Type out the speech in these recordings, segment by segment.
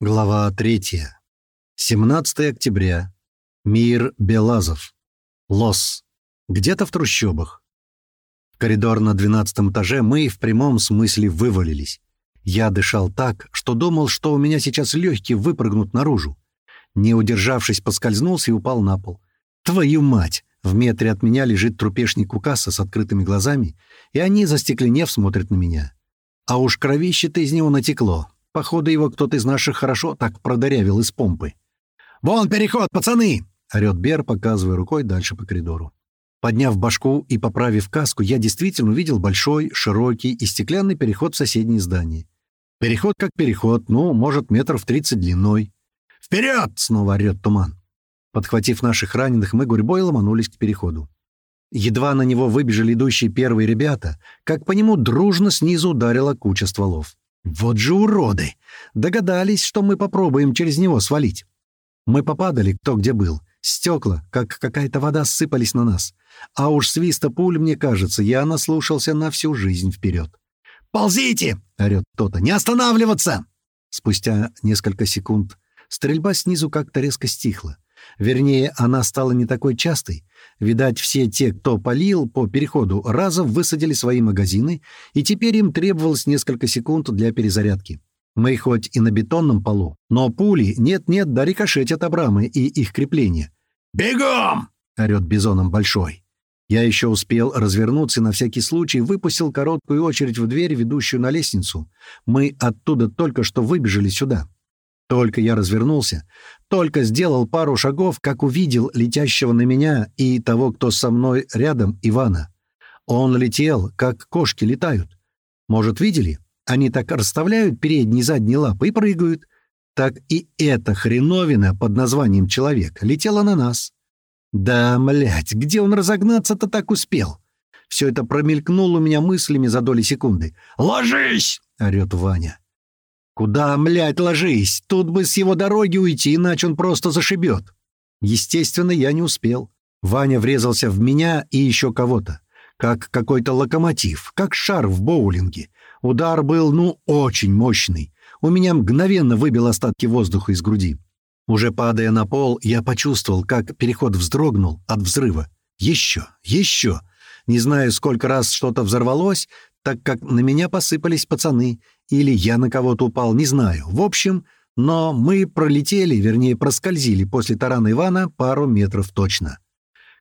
Глава 3. 17 октября. Мир Белазов. Лос. Где-то в трущобах. В коридор на 12 этаже мы в прямом смысле вывалились. Я дышал так, что думал, что у меня сейчас легкие выпрыгнут наружу. Не удержавшись, поскользнулся и упал на пол. Твою мать! В метре от меня лежит трупешник Кукаса с открытыми глазами, и они, застекленев, смотрят на меня. А уж кровище-то из него натекло. Походу, его кто-то из наших хорошо так продырявил из помпы. «Вон переход, пацаны!» — орёт Бер, показывая рукой дальше по коридору. Подняв башку и поправив каску, я действительно увидел большой, широкий и стеклянный переход в соседнее здание. Переход как переход, ну, может, метров тридцать длиной. «Вперед!» — снова орёт туман. Подхватив наших раненых, мы гурьбой ломанулись к переходу. Едва на него выбежали идущие первые ребята, как по нему дружно снизу ударила куча стволов. Вот же уроды! Догадались, что мы попробуем через него свалить. Мы попадали кто где был. Стекла, как какая-то вода, сыпались на нас. А уж свиста пуль, мне кажется, я наслушался на всю жизнь вперед. «Ползите!» — орёт кто-то. «Не останавливаться!» Спустя несколько секунд стрельба снизу как-то резко стихла. Вернее, она стала не такой частой. Видать, все те, кто полил по переходу, разом высадили свои магазины, и теперь им требовалось несколько секунд для перезарядки. Мы хоть и на бетонном полу, но пули нет-нет да рикошетят Абрамы и их крепления. «Бегом!» — орёт бизоном большой. Я еще успел развернуться и на всякий случай выпустил короткую очередь в дверь, ведущую на лестницу. Мы оттуда только что выбежали сюда. Только я развернулся, только сделал пару шагов, как увидел летящего на меня и того, кто со мной рядом, Ивана. Он летел, как кошки летают. Может, видели? Они так расставляют передние и задние лапы и прыгают. Так и эта хреновина под названием «человек» летела на нас. Да, млять, где он разогнаться-то так успел? Все это промелькнуло у меня мыслями за доли секунды. «Ложись!» — орёт Ваня. «Куда, млядь, ложись? Тут бы с его дороги уйти, иначе он просто зашибет». Естественно, я не успел. Ваня врезался в меня и еще кого-то. Как какой-то локомотив, как шар в боулинге. Удар был, ну, очень мощный. У меня мгновенно выбил остатки воздуха из груди. Уже падая на пол, я почувствовал, как переход вздрогнул от взрыва. Еще, еще. Не знаю, сколько раз что-то взорвалось, так как на меня посыпались пацаны, или я на кого-то упал, не знаю. В общем, но мы пролетели, вернее, проскользили после тарана Ивана пару метров точно.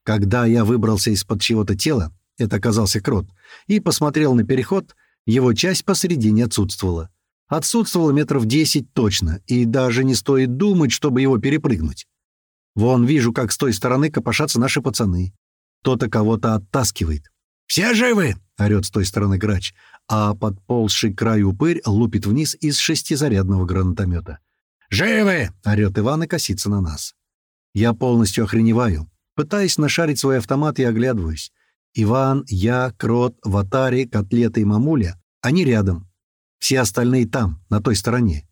Когда я выбрался из-под чего-то тела, это оказался крот, и посмотрел на переход, его часть посередине отсутствовала. Отсутствовало метров десять точно, и даже не стоит думать, чтобы его перепрыгнуть. Вон вижу, как с той стороны копошатся наши пацаны. Кто-то кого-то оттаскивает. «Все живы!» — орёт с той стороны грач, а подползший к краю упырь лупит вниз из шестизарядного гранатомета. «Живы!» — орёт Иван и косится на нас. Я полностью охреневаю. Пытаясь нашарить свой автомат, и оглядываюсь. Иван, я, Крот, Ватари, Котлета и Мамуля — они рядом. Все остальные там, на той стороне.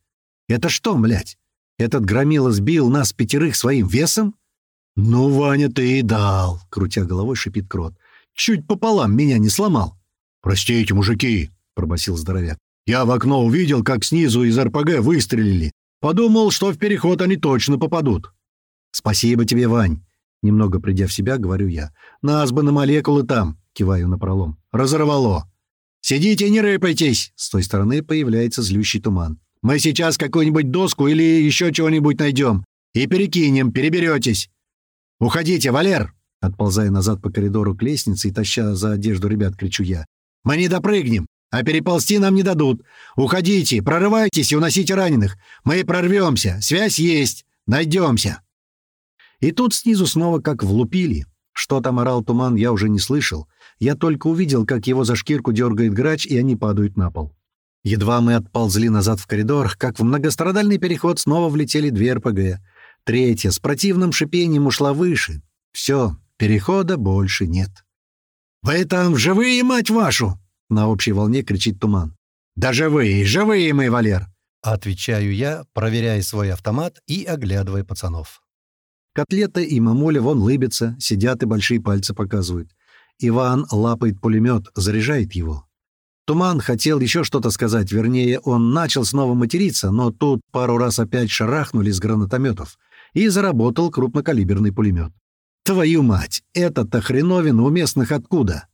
Это что, блядь? Этот громила сбил нас пятерых своим весом? «Ну, Ваня, ты и дал!» — крутя головой, шипит Крот. Чуть пополам меня не сломал. «Простите, мужики», — пробасил здоровяк. «Я в окно увидел, как снизу из РПГ выстрелили. Подумал, что в переход они точно попадут». «Спасибо тебе, Вань», — немного придя в себя, говорю я. «Нас бы на молекулы там», — киваю на пролом. «Разорвало». «Сидите, не рыпайтесь!» С той стороны появляется злющий туман. «Мы сейчас какую-нибудь доску или еще чего-нибудь найдем и перекинем, переберетесь. Уходите, Валер!» Отползая назад по коридору к лестнице и таща за одежду ребят, кричу я. «Мы не допрыгнем, а переползти нам не дадут. Уходите, прорывайтесь и уносите раненых. Мы прорвемся, связь есть, найдемся». И тут снизу снова как влупили. Что там орал туман, я уже не слышал. Я только увидел, как его за шкирку дергает грач, и они падают на пол. Едва мы отползли назад в коридор, как в многострадальный переход снова влетели две РПГ. Третья с противным шипением ушла выше. Все, Перехода больше нет. «Вы там живые, мать вашу!» — на общей волне кричит туман. «Да живые, живые мы, Валер!» — отвечаю я, проверяя свой автомат и оглядывая пацанов. Котлета и мамуля вон лыбятся, сидят и большие пальцы показывают. Иван лапает пулемет, заряжает его. Туман хотел еще что-то сказать, вернее, он начал снова материться, но тут пару раз опять шарахнули с гранатометов, и заработал крупнокалиберный пулемет. Твою мать, этот-то хреновин у местных откуда?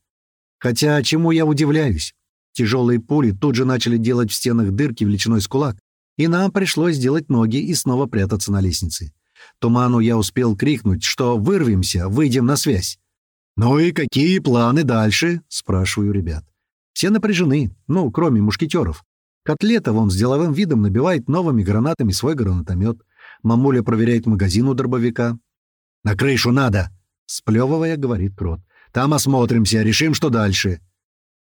Хотя чему я удивляюсь? Тяжелые пули тут же начали делать в стенах дырки величиной с кулак, и нам пришлось сделать ноги и снова прятаться на лестнице. Туману я успел крикнуть, что вырвемся, выйдем на связь. «Ну и какие планы дальше?» — спрашиваю ребят. Все напряжены, ну, кроме мушкетеров. Котлета вон с деловым видом набивает новыми гранатами свой гранатомет. Мамуля проверяет магазин у дробовика. «На крышу надо!» — сплевывая, говорит Крот. «Там осмотримся, решим, что дальше».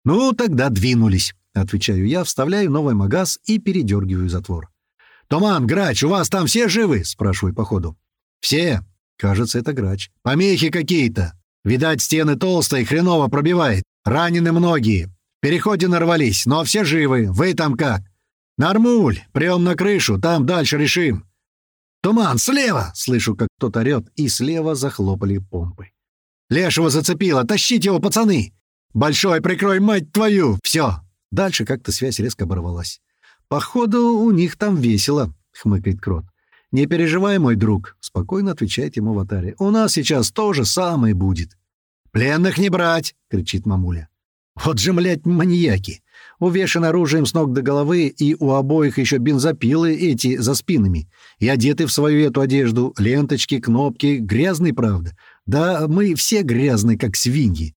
«Ну, тогда двинулись», — отвечаю я, вставляю новый магаз и передергиваю затвор. «Туман, Грач, у вас там все живы?» — спрашиваю по ходу. «Все». Кажется, это Грач. «Помехи какие-то. Видать, стены толстые, хреново пробивает. Ранены многие. В переходе нарвались, но все живы. Вы там как?» «Нормуль, прием на крышу, там дальше решим». «Туман, слева!» — слышу, как кто-то орёт, и слева захлопали помпы. «Лешего зацепило! Тащите его, пацаны! Большой, прикрой, мать твою! Все!» Дальше как-то связь резко оборвалась. «Походу, у них там весело», — хмыкает Крот. «Не переживай, мой друг», — спокойно отвечает ему Ватари. «У нас сейчас то же самое будет». «Пленных не брать!» — кричит мамуля. «Вот же, млядь, маньяки! Увешан оружием с ног до головы, и у обоих еще бензопилы эти за спинами. И одеты в свою эту одежду, ленточки, кнопки, грязный, правда. Да мы все грязные, как свиньи.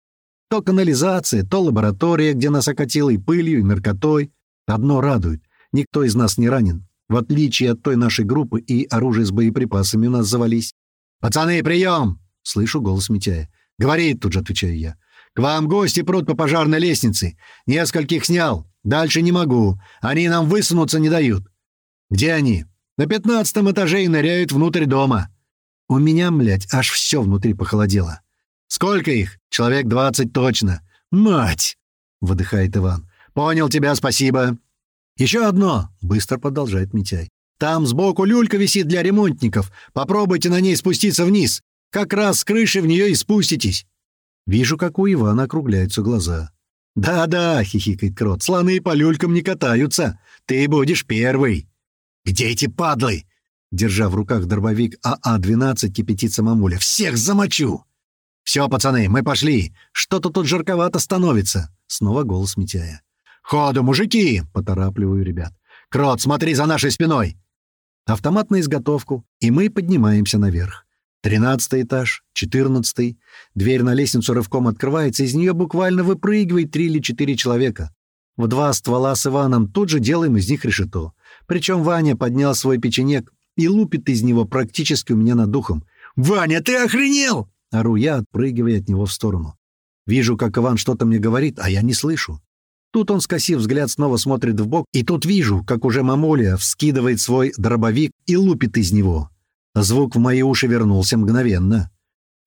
То канализация, то лаборатория, где нас окатило и пылью, и наркотой. Одно радует. Никто из нас не ранен. В отличие от той нашей группы, и оружие с боеприпасами у нас завались. «Пацаны, прием!» — слышу голос Митяя. «Говорит», — тут же отвечаю я. «К вам гости прут по пожарной лестнице. Нескольких снял. Дальше не могу. Они нам высунуться не дают». «Где они?» «На пятнадцатом этаже и ныряют внутрь дома». У меня, млядь, аж все внутри похолодело. «Сколько их? Человек двадцать точно». «Мать!» — выдыхает Иван. «Понял тебя, спасибо». «Еще одно!» — быстро продолжает Митяй. «Там сбоку люлька висит для ремонтников. Попробуйте на ней спуститься вниз. Как раз с крыши в нее и спуститесь». Вижу, как у Ивана округляются глаза. «Да-да», — хихикает Крот, — «слоны по люлькам не катаются. Ты будешь первый». «Где эти падлы?» Держа в руках дробовик АА-12, кипятится мамуля. «Всех замочу!» «Все, пацаны, мы пошли. Что-то тут жарковато становится». Снова голос Митяя. «Ходу, мужики!» — поторапливаю ребят. «Крот, смотри за нашей спиной!» Автомат на изготовку, и мы поднимаемся наверх. Тринадцатый этаж, четырнадцатый. Дверь на лестницу рывком открывается, из нее буквально выпрыгивает три или четыре человека. В два ствола с Иваном тут же делаем из них решето. Причем Ваня поднял свой печенек и лупит из него практически у меня над духом. «Ваня, ты охренел!» — ору я, отпрыгивая от него в сторону. Вижу, как Иван что-то мне говорит, а я не слышу. Тут он, скосив взгляд, снова смотрит в бок, и тут вижу, как уже мамуля вскидывает свой дробовик и лупит из него. Звук в мои уши вернулся мгновенно.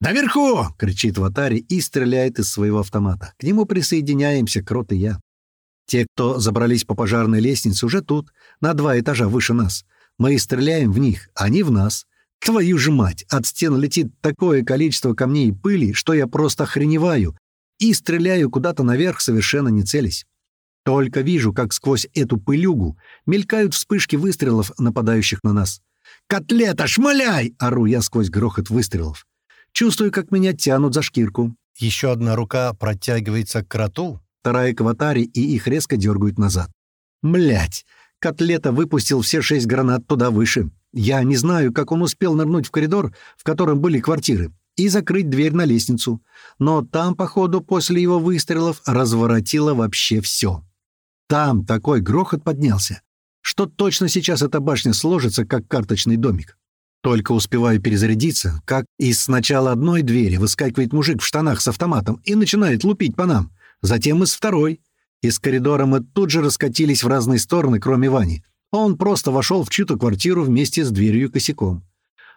«Наверху!» — кричит Ватари и стреляет из своего автомата. К нему присоединяемся, Крот и я. Те, кто забрались по пожарной лестнице, уже тут, на два этажа выше нас. Мы стреляем в них, они в нас. Твою же мать! От стен летит такое количество камней и пыли, что я просто охреневаю и стреляю куда-то наверх, совершенно не целясь. Только вижу, как сквозь эту пылюгу мелькают вспышки выстрелов, нападающих на нас. «Котлета, шмаляй!» — ору я сквозь грохот выстрелов. Чувствую, как меня тянут за шкирку. Еще одна рука протягивается к кроту, вторая к аватаре, и их резко дергают назад. Млять! Котлета выпустил все шесть гранат туда выше. Я не знаю, как он успел нырнуть в коридор, в котором были квартиры, и закрыть дверь на лестницу. Но там, походу, после его выстрелов разворотило вообще все. Там такой грохот поднялся, что точно сейчас эта башня сложится, как карточный домик. Только успеваю перезарядиться, как из сначала одной двери выскакивает мужик в штанах с автоматом и начинает лупить по нам. Затем из второй. Из коридора мы тут же раскатились в разные стороны, кроме Вани. Он просто вошел в чью-то квартиру вместе с дверью косяком.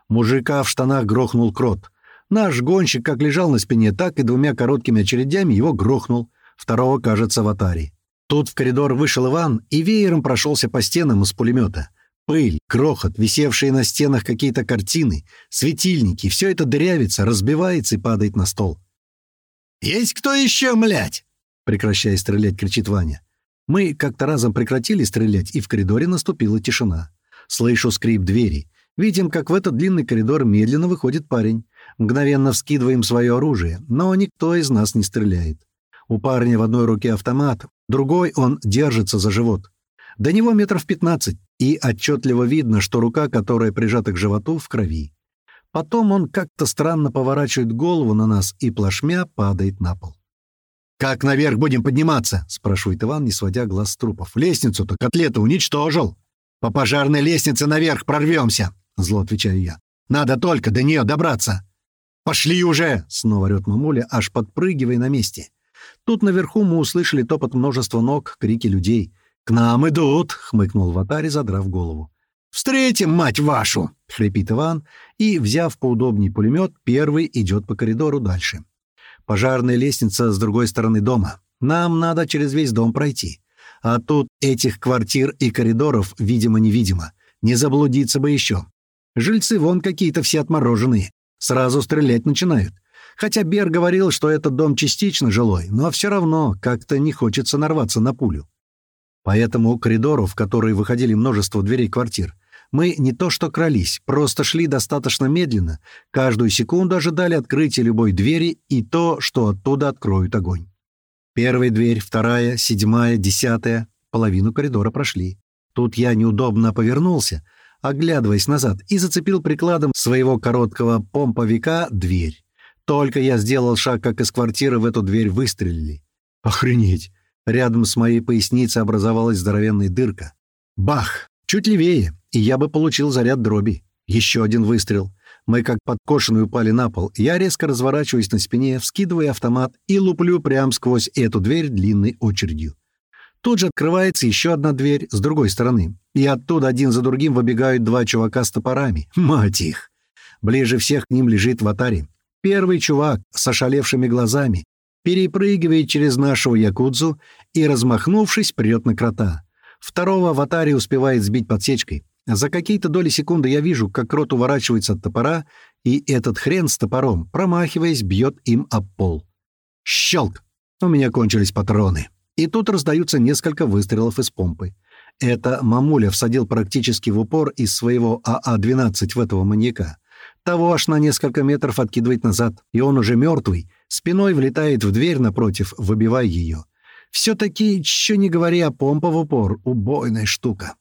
Мужика в штанах грохнул крот. Наш гонщик как лежал на спине, так и двумя короткими очередями его грохнул. Второго, кажется, в атаре. Тут в коридор вышел Иван и веером прошелся по стенам из пулемета. Пыль, крохот, висевшие на стенах какие-то картины, светильники — все это дырявится, разбивается и падает на стол. «Есть кто еще, млять?» — прекращая стрелять, кричит Ваня. Мы как-то разом прекратили стрелять, и в коридоре наступила тишина. Слышу скрип двери. Видим, как в этот длинный коридор медленно выходит парень. Мгновенно вскидываем свое оружие, но никто из нас не стреляет. У парня в одной руке автомат, другой он держится за живот. До него метров пятнадцать, и отчетливо видно, что рука, которая прижата к животу, в крови. Потом он как-то странно поворачивает голову на нас и плашмя падает на пол. «Как наверх будем подниматься?» — спрашивает Иван, не сводя глаз с трупов. «Лестницу-то котлета уничтожил. По пожарной лестнице наверх прорвемся!» — зло отвечаю я. «Надо только до нее добраться!» «Пошли уже!» — снова орёт мамуля, аж подпрыгивая на месте. Тут наверху мы услышали топот множества ног, крики людей. «К нам идут!» — хмыкнул Ватари, задрав голову. «Встретим, мать вашу!» — хрипит Иван, и, взяв поудобней пулемет, первый идет по коридору дальше. Пожарная лестница с другой стороны дома. Нам надо через весь дом пройти. А тут этих квартир и коридоров, видимо-невидимо. Не заблудиться бы еще. Жильцы вон какие-то все отмороженные. Сразу стрелять начинают. Хотя Бер говорил, что этот дом частично жилой, но все равно как-то не хочется нарваться на пулю. Поэтому коридору, в который выходили множество дверей квартир, мы не то что крались, просто шли достаточно медленно, каждую секунду ожидали открытия любой двери и то, что оттуда откроют огонь. Первая дверь, вторая, седьмая, десятая, половину коридора прошли. Тут я неудобно повернулся, оглядываясь назад, и зацепил прикладом своего короткого помповика дверь. Только я сделал шаг, как из квартиры в эту дверь выстрелили. Охренеть! Рядом с моей поясницей образовалась здоровенная дырка. Бах! Чуть левее, и я бы получил заряд дроби. Еще один выстрел. Мы как подкошенные упали на пол. Я резко разворачиваюсь на спине, вскидываю автомат и луплю прямо сквозь эту дверь длинной очередью. Тут же открывается еще одна дверь с другой стороны, и оттуда один за другим выбегают два чувака с топорами. Мать их! Ближе всех к ним лежит Ватари. Первый чувак с ошалевшими глазами, перепрыгивает через нашего якудзу и, размахнувшись, прет на крота. Второго аватаре успевает сбить подсечкой. За какие-то доли секунды я вижу, как крот уворачивается от топора, и этот хрен с топором, промахиваясь, бьет им об пол. Щелк! У меня кончились патроны. И тут раздаются несколько выстрелов из помпы. Это мамуля всадил практически в упор из своего АА-12 в этого маньяка. Того аж на несколько метров откидывает назад, и он уже мертвый, спиной влетает в дверь напротив, выбивая ее. Все-таки, еще не говоря, помпа в упор, убойная штука.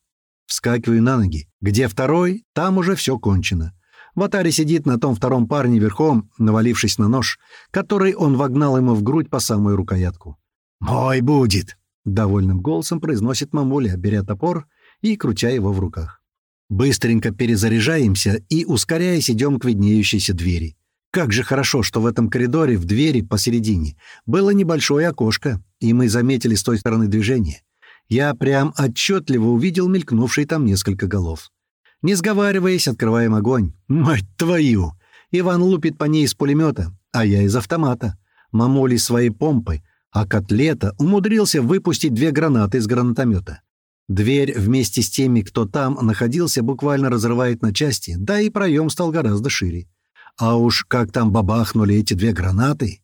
Вскакиваю на ноги. Где второй, там уже все кончено. Ватари сидит на том втором парне верхом, навалившись на нож, который он вогнал ему в грудь по самую рукоятку. «Мой будет!» — довольным голосом произносит мамуля, беря топор и крутя его в руках. Быстренько перезаряжаемся и, ускоряясь, идем к виднеющейся двери. Как же хорошо, что в этом коридоре в двери посередине было небольшое окошко, и мы заметили с той стороны движение. Я прям отчетливо увидел мелькнувшие там несколько голов. Не сговариваясь, открываем огонь. Мать твою! Иван лупит по ней из пулемета, а я из автомата. Мамоли своей помпы, а котлета умудрился выпустить две гранаты из гранатомета. Дверь вместе с теми, кто там находился, буквально разрывает на части, да и проем стал гораздо шире. А уж как там бабахнули эти две гранаты!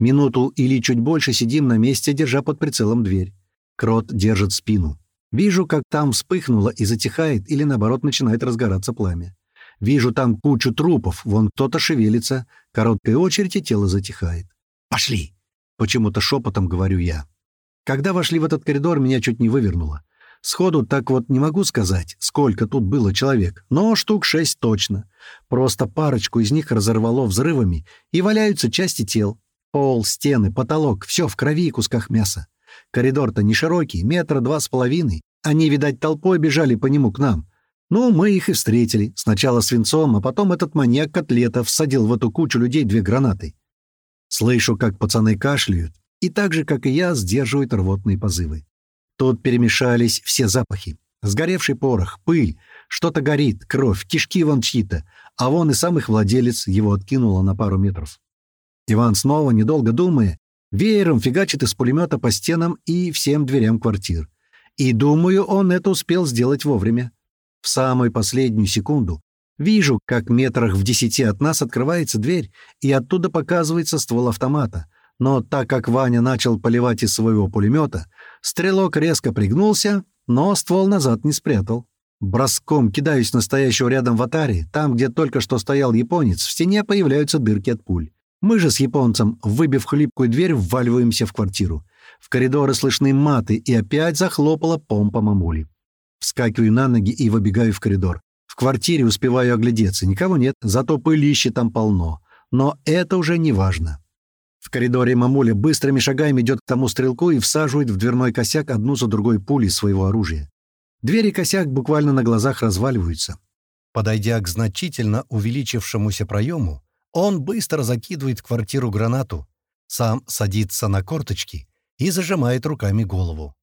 Минуту или чуть больше сидим на месте, держа под прицелом дверь. Крот держит спину. Вижу, как там вспыхнуло и затихает, или наоборот начинает разгораться пламя. Вижу там кучу трупов, вон кто-то шевелится, короткая очередь и тело затихает. «Пошли!» — почему-то шепотом говорю я. Когда вошли в этот коридор, меня чуть не вывернуло. Сходу так вот не могу сказать, сколько тут было человек, но штук шесть точно. Просто парочку из них разорвало взрывами, и валяются части тел. Пол, стены, потолок — все в крови и кусках мяса. Коридор-то не широкий, метра два с половиной. Они, видать, толпой бежали по нему к нам. Ну, мы их и встретили. Сначала свинцом, а потом этот маньяк котлета всадил в эту кучу людей две гранаты. Слышу, как пацаны кашляют, и так же, как и я, сдерживают рвотные позывы. Тут перемешались все запахи. Сгоревший порох, пыль, что-то горит, кровь, кишки вон чьи-то, а вон и сам их владелец его откинуло на пару метров. Иван снова, недолго думая, веером фигачит из пулемета по стенам и всем дверям квартир. И, думаю, он это успел сделать вовремя. В самую последнюю секунду вижу, как метрах в десяти от нас открывается дверь, и оттуда показывается ствол автомата. Но так как Ваня начал поливать из своего пулемета, стрелок резко пригнулся, но ствол назад не спрятал. Броском кидаюсь настоящего рядом в атаре, там, где только что стоял японец, в стене появляются дырки от пуль. Мы же с японцем, выбив хлипкую дверь, вваливаемся в квартиру. В коридоры слышны маты, и опять захлопала помпа мамули. Вскакиваю на ноги и выбегаю в коридор. В квартире успеваю оглядеться. Никого нет, зато пылища там полно. Но это уже не важно. В коридоре мамуля быстрыми шагами идет к тому стрелку и всаживает в дверной косяк одну за другой пули своего оружия. Двери косяк буквально на глазах разваливаются. Подойдя к значительно увеличившемуся проему, он быстро закидывает в квартиру гранату, сам садится на корточки и зажимает руками голову.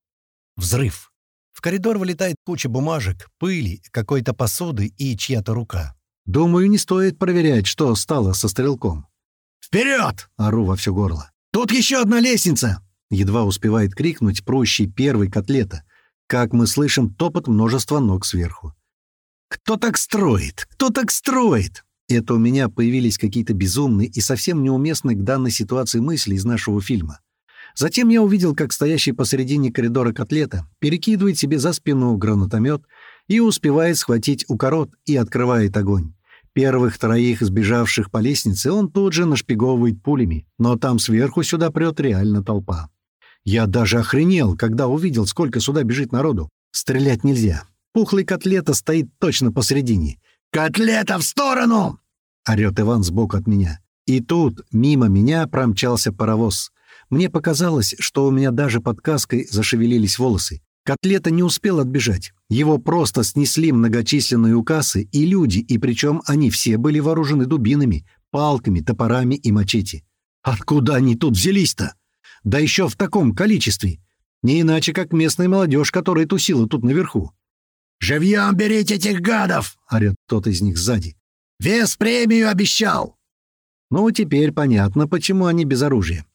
Взрыв. В коридор вылетает куча бумажек, пыли, какой-то посуды и чья-то рука. Думаю, не стоит проверять, что стало со стрелком. «Вперед!» — ору во все горло. «Тут еще одна лестница!» Едва успевает крикнуть прущий первый котлета, как мы слышим топот множества ног сверху. «Кто так строит? Кто так строит?» Это у меня появились какие-то безумные и совсем неуместные к данной ситуации мысли из нашего фильма. Затем я увидел, как стоящий посередине коридора котлета перекидывает себе за спину гранатомет и успевает схватить укорот и открывает огонь. Первых троих сбежавших по лестнице он тут же нашпиговывает пулями, но там сверху сюда прет реально толпа. Я даже охренел, когда увидел, сколько сюда бежит народу. Стрелять нельзя. Пухлый котлета стоит точно посередине. «Котлета в сторону!» — орёт Иван сбоку от меня. И тут мимо меня промчался паровоз. Мне показалось, что у меня даже под каской зашевелились волосы. Котлета не успел отбежать. Его просто снесли многочисленные укасы и люди, и причем они все были вооружены дубинами, палками, топорами и мачете. Откуда они тут взялись-то? Да еще в таком количестве. Не иначе, как местная молодежь, которая тусила тут наверху. «Живьем берите этих гадов!» — орет кто-то из них сзади. «Вес премию обещал!» Ну, теперь понятно, почему они без оружия.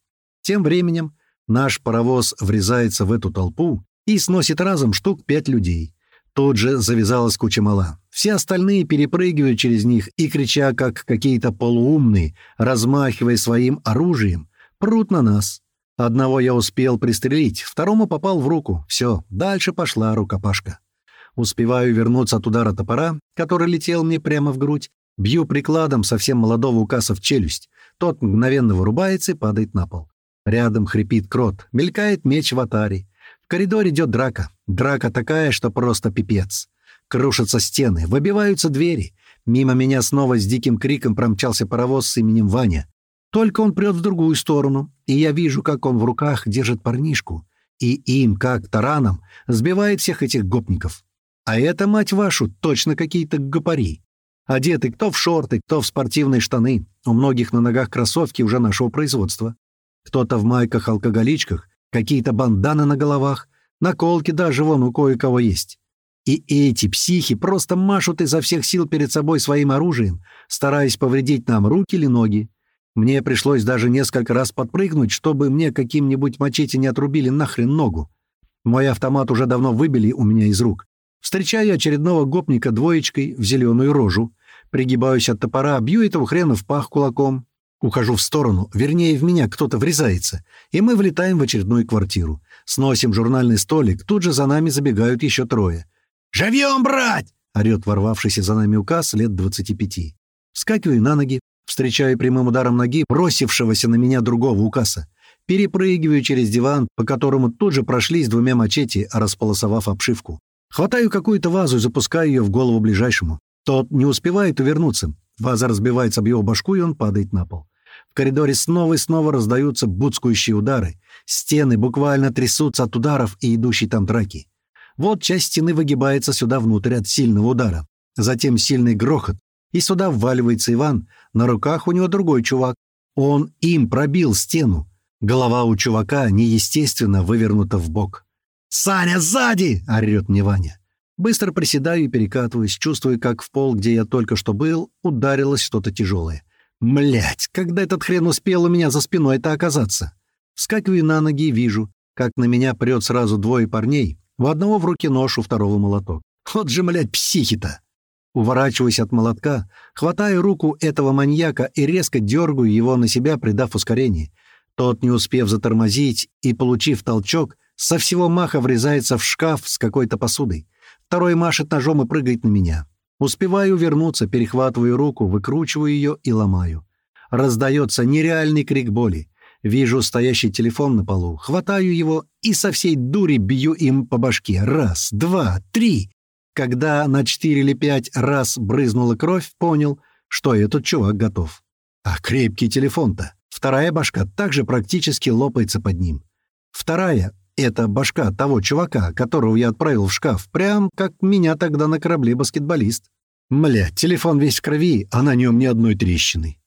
Тем временем наш паровоз врезается в эту толпу и сносит разом штук пять людей. Тут же завязалась куча мала. Все остальные перепрыгивают через них и, крича, как какие-то полуумные, размахивая своим оружием, прут на нас. Одного я успел пристрелить, второму попал в руку. Все, дальше пошла рукопашка. Успеваю вернуться от удара топора, который летел мне прямо в грудь, бью прикладом совсем молодого укаса в челюсть. Тот мгновенно вырубается и падает на пол. Рядом хрипит крот, мелькает меч в атаре. В коридоре идет драка. Драка такая, что просто пипец. Крушатся стены, выбиваются двери. Мимо меня снова с диким криком промчался паровоз с именем Ваня. Только он прет в другую сторону, и я вижу, как он в руках держит парнишку, и им, как тараном, сбивает всех этих гопников. А это, мать вашу, точно какие-то гопари. Одеты кто в шорты, кто в спортивные штаны. У многих на ногах кроссовки уже нашего производства кто-то в майках-алкоголичках, какие-то банданы на головах, наколки даже вон у кое-кого есть. И эти психи просто машут изо всех сил перед собой своим оружием, стараясь повредить нам руки или ноги. Мне пришлось даже несколько раз подпрыгнуть, чтобы мне каким-нибудь мачете не отрубили нахрен ногу. Мой автомат уже давно выбили у меня из рук. Встречаю очередного гопника двоечкой в зеленую рожу. Пригибаюсь от топора, бью этого хрена в пах кулаком. Ухожу в сторону, вернее, в меня кто-то врезается, и мы влетаем в очередную квартиру. Сносим журнальный столик, тут же за нами забегают еще трое. «Живьем, брать!» — орёт ворвавшийся за нами указ лет двадцати пяти. Вскакиваю на ноги, встречаю прямым ударом ноги бросившегося на меня другого указа. Перепрыгиваю через диван, по которому тут же прошлись двумя мачете, располосовав обшивку. Хватаю какую-то вазу и запускаю ее в голову ближайшему. Тот не успевает увернуться. Ваза разбивается об его башку, и он падает на пол. В коридоре снова и снова раздаются буцкающие удары. Стены буквально трясутся от ударов и идущей там драки. Вот часть стены выгибается сюда внутрь от сильного удара. Затем сильный грохот, и сюда вваливается Иван. На руках у него другой чувак. Он им пробил стену. Голова у чувака неестественно вывернута в бок. «Саня, сзади!» — орёт мне Ваня. Быстро приседаю и перекатываюсь, чувствуя, как в пол, где я только что был, ударилось что-то тяжелое. Млять, когда этот хрен успел у меня за спиной это оказаться? Вскакиваю на ноги и вижу, как на меня прет сразу двое парней. У одного в руке нож, у второго молоток. Вот же, млять, психи-то! Уворачиваясь от молотка, хватаю руку этого маньяка и резко дергаю его на себя, придав ускорение. Тот, не успев затормозить и получив толчок, со всего маха врезается в шкаф с какой-то посудой. Второй машет ножом и прыгает на меня. Успеваю вернуться, перехватываю руку, выкручиваю ее и ломаю. Раздается нереальный крик боли. Вижу стоящий телефон на полу, хватаю его и со всей дури бью им по башке. Раз, два, три. Когда на четыре или пять раз брызнула кровь, понял, что этот чувак готов. А крепкий телефон-то. Вторая башка также практически лопается под ним. Вторая — это башка того чувака, которого я отправил в шкаф, прям как меня тогда на корабле баскетболист. Мля, телефон весь в крови, а на нем ни одной трещины.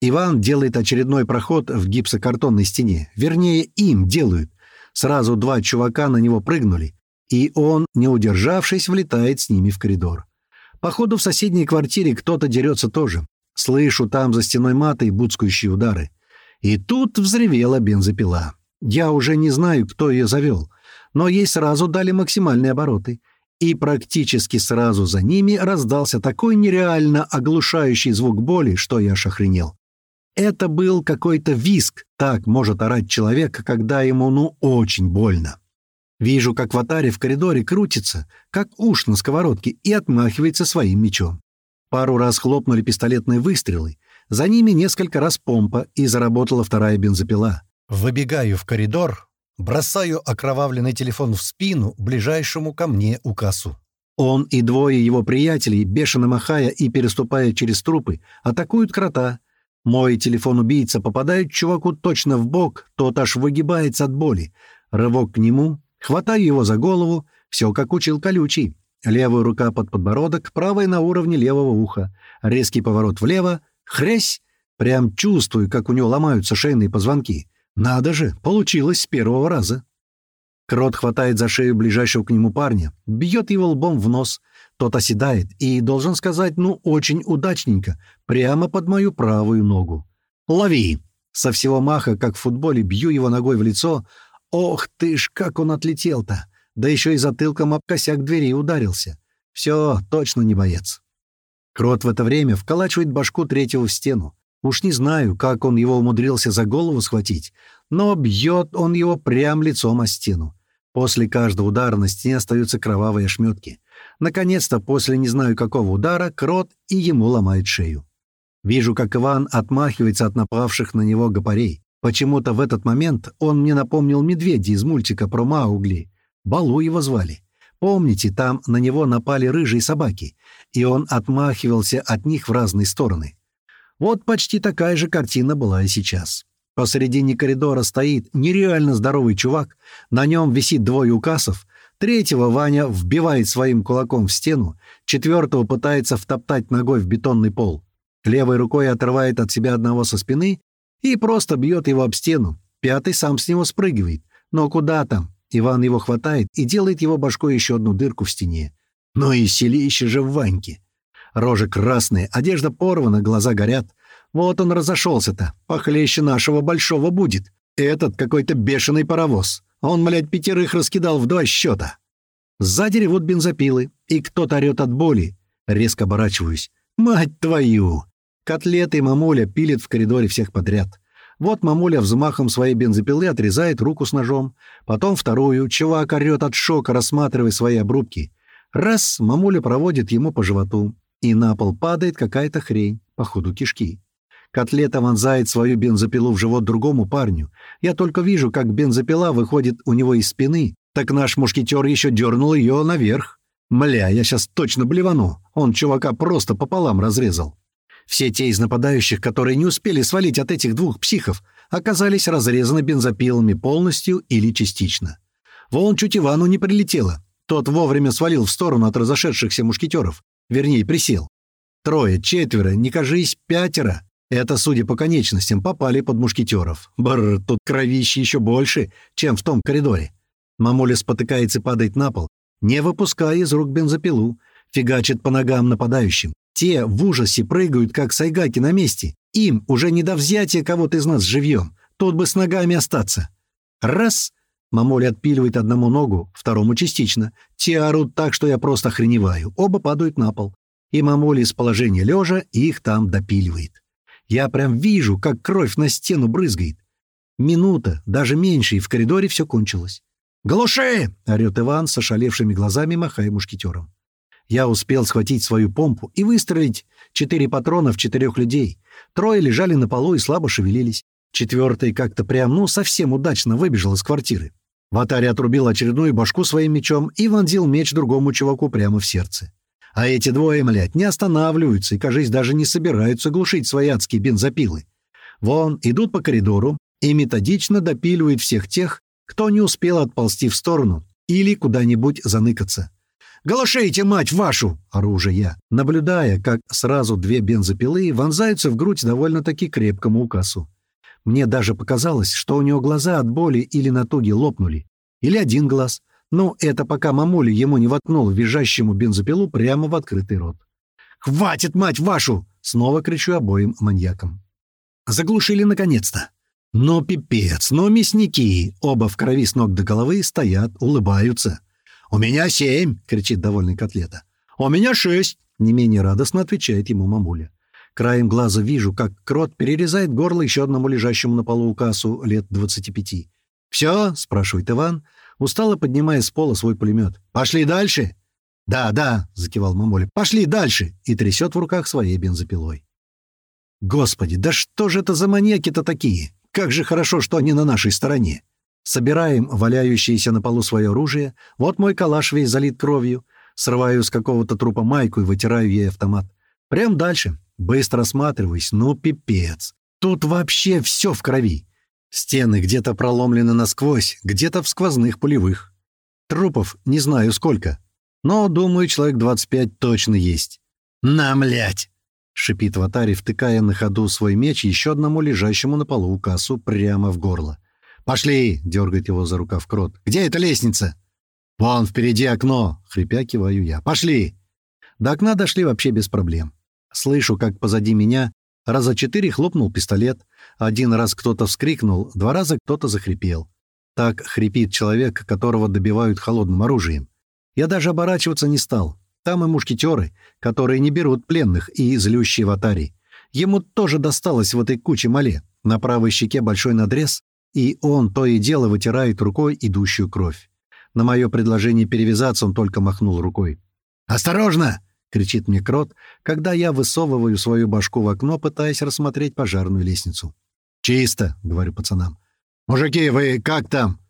Иван делает очередной проход в гипсокартонной стене. Вернее, им делают. Сразу два чувака на него прыгнули, и он, не удержавшись, влетает с ними в коридор. Походу, в соседней квартире кто-то дерется тоже. Слышу там за стеной маты и буцкающие удары. И тут взревела бензопила. Я уже не знаю, кто ее завел, но ей сразу дали максимальные обороты. И практически сразу за ними раздался такой нереально оглушающий звук боли, что я аж охренел. Это был какой-то виск, так может орать человек, когда ему ну очень больно. Вижу, как в атаре в коридоре крутится, как уж на сковородке, и отмахивается своим мечом. Пару раз хлопнули пистолетные выстрелы, за ними несколько раз помпа, и заработала вторая бензопила. Выбегаю в коридор, бросаю окровавленный телефон в спину ближайшему ко мне укасу. Он и двое его приятелей, бешено махая и переступая через трупы, атакуют крота. Мой телефон-убийца попадает чуваку точно в бок, тот аж выгибается от боли. Рывок к нему, хватаю его за голову, все как учил колючий. Левая рука под подбородок, правая на уровне левого уха. Резкий поворот влево, Хрясь! Прям чувствую, как у него ломаются шейные позвонки. Надо же, получилось с первого раза. Крот хватает за шею ближайшего к нему парня, бьет его лбом в нос. Тот оседает и, должен сказать, ну, очень удачненько, прямо под мою правую ногу. «Лови!» Со всего маха, как в футболе, бью его ногой в лицо. Ох ты ж, как он отлетел-то! Да еще и затылком об косяк двери ударился. Все, точно не боец. Крот в это время вколачивает башку третьего в стену. Уж не знаю, как он его умудрился за голову схватить, но бьет он его прям лицом о стену. После каждого удара на стене остаются кровавые ошметки. Наконец-то, после не знаю какого удара, крот и ему ломает шею. Вижу, как Иван отмахивается от напавших на него гопарей. Почему-то в этот момент он мне напомнил медведя из мультика про Маугли. Балу его звали. Помните, там на него напали рыжие собаки, и он отмахивался от них в разные стороны. Вот почти такая же картина была и сейчас. Посредине коридора стоит нереально здоровый чувак, на нем висит двое указов, третьего Ваня вбивает своим кулаком в стену, четвертого пытается втоптать ногой в бетонный пол. Левой рукой отрывает от себя одного со спины и просто бьет его об стену. Пятый сам с него спрыгивает. Но куда там? Иван его хватает и делает его башкой еще одну дырку в стене. Но и селище же в Ваньке. Рожи красные, одежда порвана, глаза горят. Вот он разошелся-то, похлеще нашего большого будет. Этот какой-то бешеный паровоз. Он, млядь, пятерых раскидал в два счета. Сзади ревут бензопилы, и кто-то орёт от боли. Резко оборачиваюсь. «Мать твою!» Котлеты мамуля пилят в коридоре всех подряд. Вот мамуля взмахом своей бензопилы отрезает руку с ножом. Потом вторую. Чувак орёт от шока, рассматривая свои обрубки. Раз, мамуля проводит ему по животу. И на пол падает какая-то хрень, походу кишки. Котлета вонзает свою бензопилу в живот другому парню. Я только вижу, как бензопила выходит у него из спины, так наш мушкетер еще дернул ее наверх. Мля, я сейчас точно блевану. Он чувака просто пополам разрезал. Все те из нападающих, которые не успели свалить от этих двух психов, оказались разрезаны бензопилами полностью или частично. Вон чуть Ивану не прилетело. Тот вовремя свалил в сторону от разошедшихся мушкетеров, вернее, присел. Трое, четверо, не кажись, пятеро. Это, судя по конечностям, попали под мушкетеров. Бррр, тут кровище еще больше, чем в том коридоре. Мамуля спотыкается и падает на пол, не выпуская из рук бензопилу, фигачит по ногам нападающим. Те в ужасе прыгают, как сайгаки на месте. Им уже не до взятия кого-то из нас живьем. Тут бы с ногами остаться. Раз — Мамоля отпиливает одному ногу, второму частично. Те орут так, что я просто охреневаю. Оба падают на пол. И мамоля из положения лежа их там допиливает. Я прям вижу, как кровь на стену брызгает. Минута, даже меньше, и в коридоре все кончилось. «Глуши!» — орёт Иван с ошалевшими глазами, махая мушкетером. Я успел схватить свою помпу и выстрелить четыре патрона в четырех людей. Трое лежали на полу и слабо шевелились. Четвертый как-то прям, ну, совсем удачно выбежал из квартиры. Ватарь отрубил очередную башку своим мечом и вонзил меч другому чуваку прямо в сердце. А эти двое, млядь, не останавливаются и, кажись, даже не собираются глушить свои адские бензопилы. Вон, идут по коридору и методично допиливают всех тех, кто не успел отползти в сторону или куда-нибудь заныкаться. «Глушите, мать вашу!» — оружие я, наблюдая, как сразу две бензопилы вонзаются в грудь довольно-таки крепкому укасу. Мне даже показалось, что у него глаза от боли или натуги лопнули. Или один глаз. Ну, это пока мамуля ему не воткнул визжащему бензопилу прямо в открытый рот. «Хватит, мать вашу!» — снова кричу обоим маньякам. Заглушили наконец-то. Но пипец, но мясники, оба в крови с ног до головы, стоят, улыбаются. «У меня семь!» — кричит довольный котлета. «У меня шесть!» — не менее радостно отвечает ему мамуля. Краем глаза вижу, как крот перерезает горло еще одному лежащему на полу кассу лет двадцати пяти. «Все?» — спрашивает Иван, устало поднимая с пола свой пулемет. «Пошли дальше?» «Да, да», — закивал мамуля. «Пошли дальше!» и трясет в руках своей бензопилой. «Господи, да что же это за маньяки-то такие? Как же хорошо, что они на нашей стороне!» Собираем валяющееся на полу свое оружие. Вот мой калаш весь залит кровью. Срываю с какого-то трупа майку и вытираю ей автомат. Прям дальше. Быстро осматриваюсь. Ну, пипец. Тут вообще все в крови. Стены где-то проломлены насквозь, где-то в сквозных пулевых. Трупов не знаю сколько. Но, думаю, человек 25 точно есть. «На, млять!» — шипит Ватари, втыкая на ходу свой меч еще одному лежащему на полу кассу прямо в горло. «Пошли!» — дергает его за рукав крот. «Где эта лестница?» «Вон, впереди окно!» — хрипя киваю я. «Пошли!» До окна дошли вообще без проблем. Слышу, как позади меня раза четыре хлопнул пистолет, один раз кто-то вскрикнул, два раза кто-то захрипел. Так хрипит человек, которого добивают холодным оружием. Я даже оборачиваться не стал. Там и мушкетеры, которые не берут пленных, и злющие ватари. Ему тоже досталось в этой куче мале. На правой щеке большой надрез, и он то и дело вытирает рукой идущую кровь. На мое предложение перевязаться он только махнул рукой. «Осторожно!» — кричит мне крот, когда я высовываю свою башку в окно, пытаясь рассмотреть пожарную лестницу. «Чисто!» — говорю пацанам. «Мужики, вы как там?»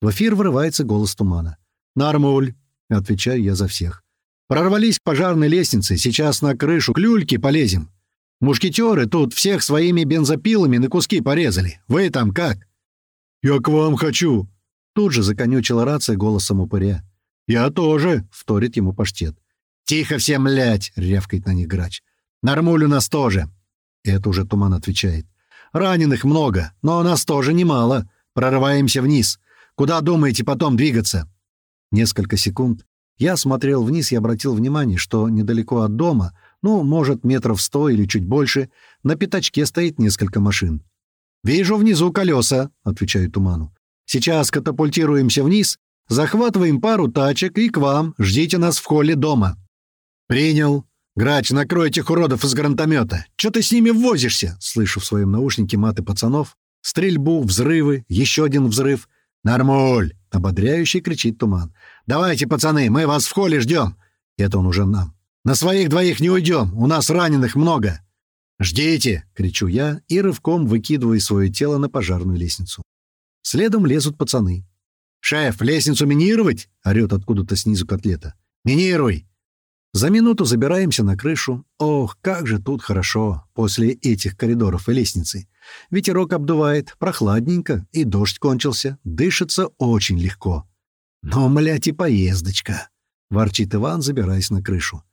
В эфир вырывается голос тумана. «Нормуль!» — отвечаю я за всех. «Прорвались к пожарной лестнице, сейчас на крышу к люльке полезем. Мушкетеры тут всех своими бензопилами на куски порезали. Вы там как?» «Я к вам хочу!» Тут же законючила рация голосом упыря. «Я тоже!» — вторит ему паштет. «Тихо все, млять!» — рявкает на них грач. «Нормуль у нас тоже!» Это уже Туман отвечает. «Раненых много, но у нас тоже немало. Прорываемся вниз. Куда думаете потом двигаться?» Несколько секунд я смотрел вниз и обратил внимание, что недалеко от дома, ну, может, метров сто или чуть больше, на пятачке стоит несколько машин. «Вижу внизу колеса», — отвечаю Туману. «Сейчас катапультируемся вниз, захватываем пару тачек и к вам. Ждите нас в холле дома». «Принял. Грач, накрой этих уродов из гранатомета. Че ты с ними возишься?» Слышу в своем наушнике маты пацанов. Стрельбу, взрывы, еще один взрыв. «Нормуль!» — ободряюще кричит Туман. «Давайте, пацаны, мы вас в холле ждем!» Это он уже нам. «На своих двоих не уйдем, у нас раненых много!» «Ждите!» — кричу я и рывком выкидываю свое тело на пожарную лестницу. Следом лезут пацаны. «Шеф, лестницу минировать?» — орёт откуда-то снизу котлета. «Минируй!» За минуту забираемся на крышу. Ох, как же тут хорошо после этих коридоров и лестницы. Ветерок обдувает, прохладненько, и дождь кончился. Дышится очень легко. «Ну, млядь, и поездочка!» — ворчит Иван, забираясь на крышу.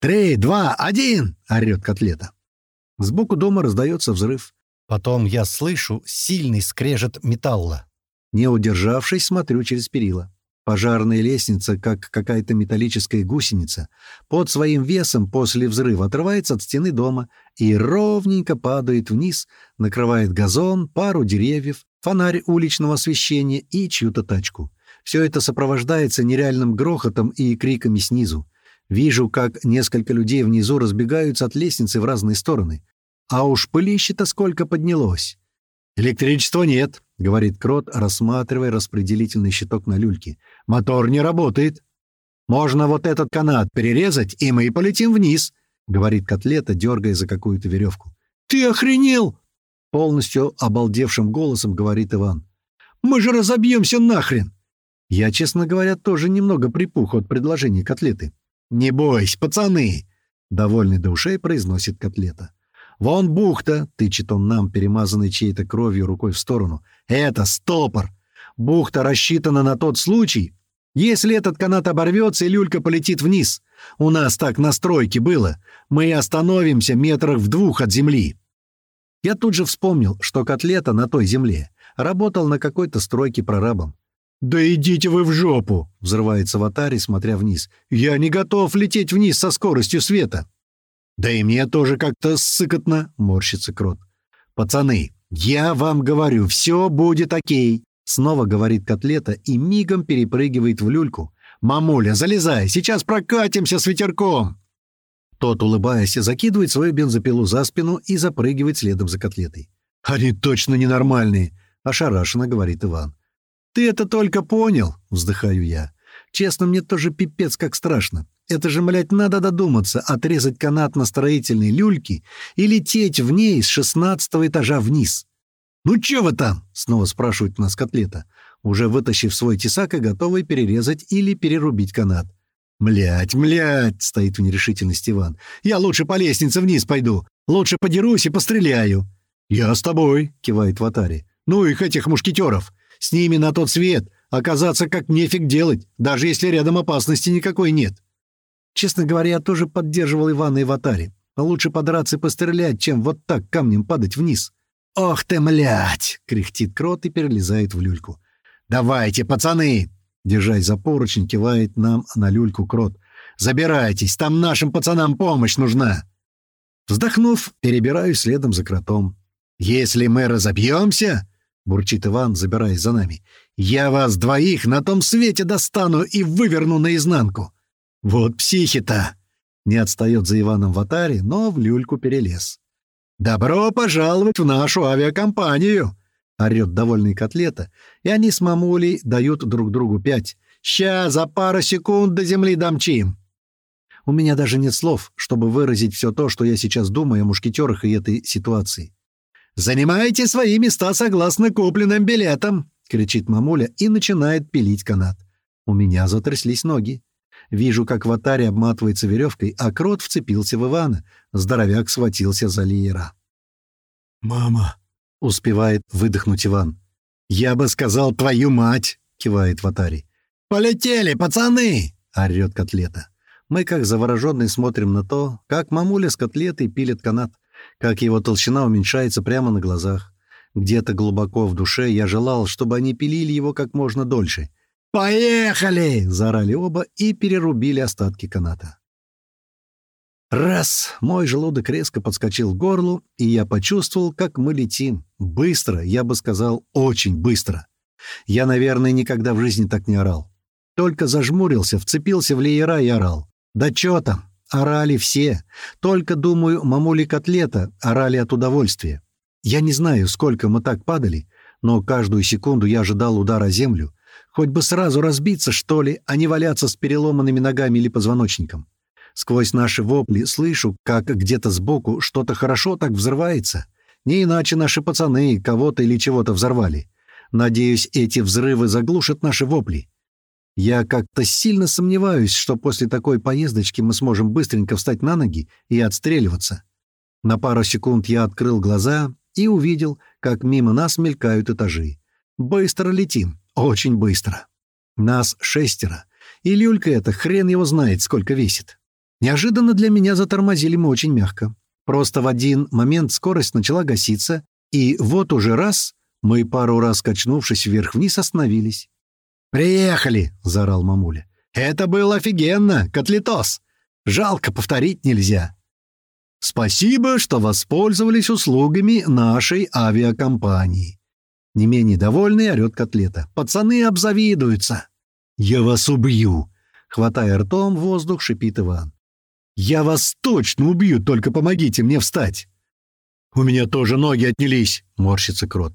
«Три, два, один!» — орёт котлета. Сбоку дома раздается взрыв. Потом я слышу сильный скрежет металла. Не удержавшись, смотрю через перила. Пожарная лестница, как какая-то металлическая гусеница, под своим весом после взрыва отрывается от стены дома и ровненько падает вниз, накрывает газон, пару деревьев, фонарь уличного освещения и чью-то тачку. Все это сопровождается нереальным грохотом и криками снизу. Вижу, как несколько людей внизу разбегаются от лестницы в разные стороны. А уж пылище-то сколько поднялось. «Электричества нет», — говорит Крот, рассматривая распределительный щиток на люльке. «Мотор не работает». «Можно вот этот канат перерезать, и мы полетим вниз», — говорит Котлета, дергая за какую-то веревку. «Ты охренел!» — полностью обалдевшим голосом говорит Иван. «Мы же разобьемся нахрен!» Я, честно говоря, тоже немного припух от предложения Котлеты. «Не бойся, пацаны!» — довольный до ушей произносит Котлета. «Вон бухта!» — тычет он нам, перемазанной чьей-то кровью рукой в сторону. «Это стопор! Бухта рассчитана на тот случай, если этот канат оборвется и люлька полетит вниз. У нас так на стройке было. Мы остановимся метрах в двух от земли». Я тут же вспомнил, что котлета на той земле работал на какой-то стройке прорабом. «Да идите вы в жопу!» — взрывается Ватари, смотря вниз. «Я не готов лететь вниз со скоростью света!» «Да и мне тоже как-то сыкотно», — морщится Крот. «Пацаны, я вам говорю, все будет окей», — снова говорит Котлета и мигом перепрыгивает в люльку. «Мамуля, залезай, сейчас прокатимся с ветерком!» Тот, улыбаясь, закидывает свою бензопилу за спину и запрыгивает следом за котлетой. «Они точно ненормальные!» — ошарашенно говорит Иван. «Ты это только понял!» — вздыхаю я. «Честно, мне тоже пипец как страшно. Это же, блядь, надо додуматься, отрезать канат на строительной люльке и лететь в ней с шестнадцатого этажа вниз. «Ну чё вы там?» — снова спрашивает нас котлета, уже вытащив свой тесак и готовый перерезать или перерубить канат. «Млять, млять!» — стоит в нерешительности Иван. «Я лучше по лестнице вниз пойду. Лучше подерусь и постреляю». «Я с тобой», — кивает Ватари. «Ну их этих мушкетеров. С ними на тот свет. Оказаться как нефиг делать, даже если рядом опасности никакой нет». Честно говоря, я тоже поддерживал Ивана и Ватари. Лучше подраться и пострелять, чем вот так камнем падать вниз. «Ох ты, млять!» — кряхтит крот и перелезает в люльку. «Давайте, пацаны!» — держась за поручень, кивает нам на люльку крот. «Забирайтесь, там нашим пацанам помощь нужна!» Вздохнув, перебираю следом за кротом. «Если мы разобьемся...» — бурчит Иван, забираясь за нами. «Я вас двоих на том свете достану и выверну наизнанку. «Вот психи-то!» Не отстает за Иваном Ватари, но в люльку перелез. «Добро пожаловать в нашу авиакомпанию!» — орёт довольный котлета, и они с мамулей дают друг другу пять. «Ща за пару секунд до земли домчим!» У меня даже нет слов, чтобы выразить все то, что я сейчас думаю о мушкетерах и этой ситуации. «Занимайте свои места согласно купленным билетам!» — кричит мамуля и начинает пилить канат. У меня затряслись ноги. Вижу, как в атаре обматывается веревкой, а крот вцепился в Ивана. Здоровяк схватился за леера. «Мама!» — успевает выдохнуть Иван. «Я бы сказал, твою мать!» — кивает Ватари. «Полетели, пацаны!» — орёт котлета. Мы, как завороженные, смотрим на то, как мамуля с котлетой пилит канат, как его толщина уменьшается прямо на глазах. Где-то глубоко в душе я желал, чтобы они пилили его как можно дольше, «Поехали!» — заорали оба и перерубили остатки каната. Раз! Мой желудок резко подскочил к горлу, и я почувствовал, как мы летим. Быстро, я бы сказал, очень быстро. Я, наверное, никогда в жизни так не орал. Только зажмурился, вцепился в леера и орал. Да чё там? Орали все. Только, думаю, мамули котлета орали от удовольствия. Я не знаю, сколько мы так падали, но каждую секунду я ожидал удара землю, Хоть бы сразу разбиться, что ли, а не валяться с переломанными ногами или позвоночником. Сквозь наши вопли слышу, как где-то сбоку что-то хорошо так взрывается. Не иначе наши пацаны кого-то или чего-то взорвали. Надеюсь, эти взрывы заглушат наши вопли. Я как-то сильно сомневаюсь, что после такой поездочки мы сможем быстренько встать на ноги и отстреливаться. На пару секунд я открыл глаза и увидел, как мимо нас мелькают этажи. Быстро летим. Очень быстро. Нас шестеро. И люлька эта хрен его знает, сколько весит. Неожиданно для меня затормозили мы очень мягко. Просто в один момент скорость начала гаситься, и вот уже раз мы, пару раз качнувшись вверх-вниз, остановились. «Приехали!» — заорал мамуля. «Это было офигенно, котлетос! Жалко, повторить нельзя!» «Спасибо, что воспользовались услугами нашей авиакомпании. Не менее довольный орёт котлета. «Пацаны обзавидуются!» «Я вас убью!» Хватая ртом воздух, шипит Иван. «Я вас точно убью, только помогите мне встать!» «У меня тоже ноги отнялись!» — морщится Крот.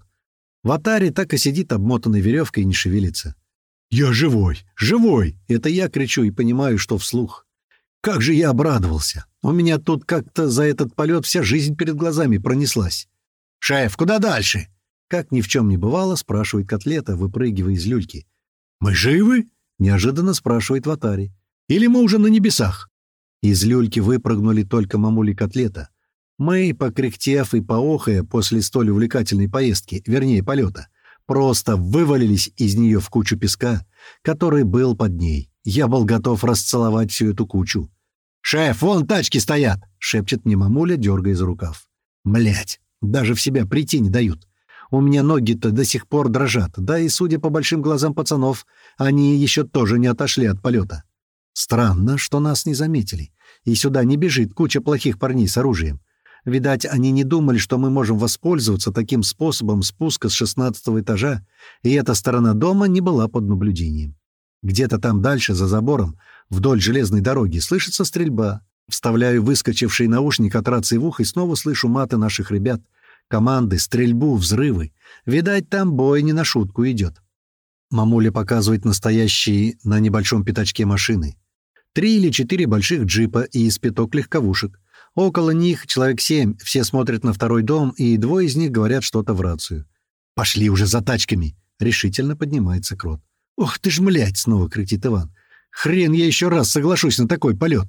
Ватари так и сидит обмотанной веревкой и не шевелится. «Я живой! Живой!» Это я кричу и понимаю, что вслух. Как же я обрадовался! У меня тут как-то за этот полет вся жизнь перед глазами пронеслась. «Шеф, куда дальше?» Как ни в чем не бывало, спрашивает Котлета, выпрыгивая из люльки. «Мы живы?» — неожиданно спрашивает Ватари. «Или мы уже на небесах?» Из люльки выпрыгнули только мамули Котлета. Мы, покряхтев и поохая после столь увлекательной поездки, вернее, полета, просто вывалились из нее в кучу песка, который был под ней. Я был готов расцеловать всю эту кучу. «Шеф, вон тачки стоят!» — шепчет мне мамуля, дергая за рукав. Млять, даже в себя прийти не дают. У меня ноги-то до сих пор дрожат, да и, судя по большим глазам пацанов, они еще тоже не отошли от полета. Странно, что нас не заметили, и сюда не бежит куча плохих парней с оружием. Видать, они не думали, что мы можем воспользоваться таким способом спуска с шестнадцатого этажа, и эта сторона дома не была под наблюдением. Где-то там дальше, за забором, вдоль железной дороги, слышится стрельба. Вставляю выскочивший наушник от рации в ухо и снова слышу маты наших ребят. Команды, стрельбу, взрывы. Видать, там бой не на шутку идет. Мамуля показывает настоящие на небольшом пятачке машины. Три или четыре больших джипа и из пяток легковушек. Около них человек семь, все смотрят на второй дом, и двое из них говорят что-то в рацию. «Пошли уже за тачками!» — решительно поднимается Крот. «Ох ты ж, млядь!» — снова кричит Иван. «Хрен я еще раз соглашусь на такой полет!»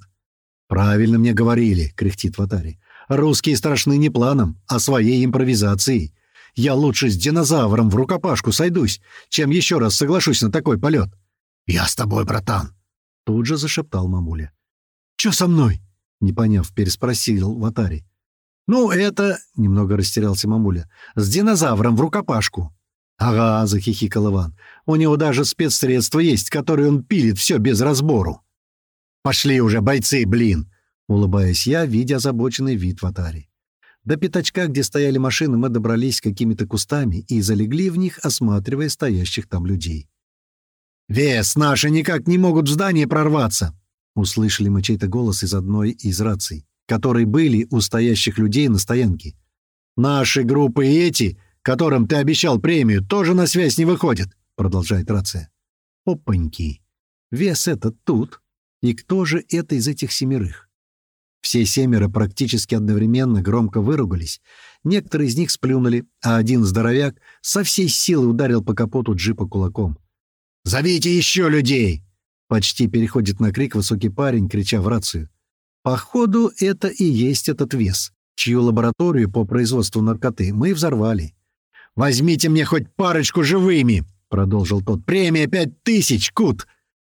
«Правильно мне говорили!» — кряхтит Ватари. «Русские страшны не планом, а своей импровизацией. Я лучше с динозавром в рукопашку сойдусь, чем еще раз соглашусь на такой полет». «Я с тобой, братан!» — тут же зашептал мамуля. «Че со мной?» не поняв, переспросил Ватари. «Ну, это...» — немного растерялся мамуля. «С динозавром в рукопашку». «Ага», — захихикал Иван. «У него даже спецсредства есть, которые он пилит все без разбору». «Пошли уже, бойцы, блин!» — улыбаясь я, видя озабоченный вид Ватари. До пятачка, где стояли машины, мы добрались какими-то кустами и залегли в них, осматривая стоящих там людей. «Вес, наши никак не могут в здание прорваться!» Услышали мы чей-то голос из одной из раций, которые были у стоящих людей на стоянке. «Наши группы и эти, которым ты обещал премию, тоже на связь не выходят», — продолжает рация. «Опаньки! Вес этот тут. И кто же это из этих семерых?» Все семеро практически одновременно громко выругались. Некоторые из них сплюнули, а один здоровяк со всей силы ударил по капоту джипа кулаком. «Зовите еще людей!» Почти переходит на крик высокий парень, крича в рацию. Походу, это и есть этот вес, чью лабораторию по производству наркоты мы взорвали. «Возьмите мне хоть парочку живыми!» — продолжил тот. «Премия пять тысяч, Кут!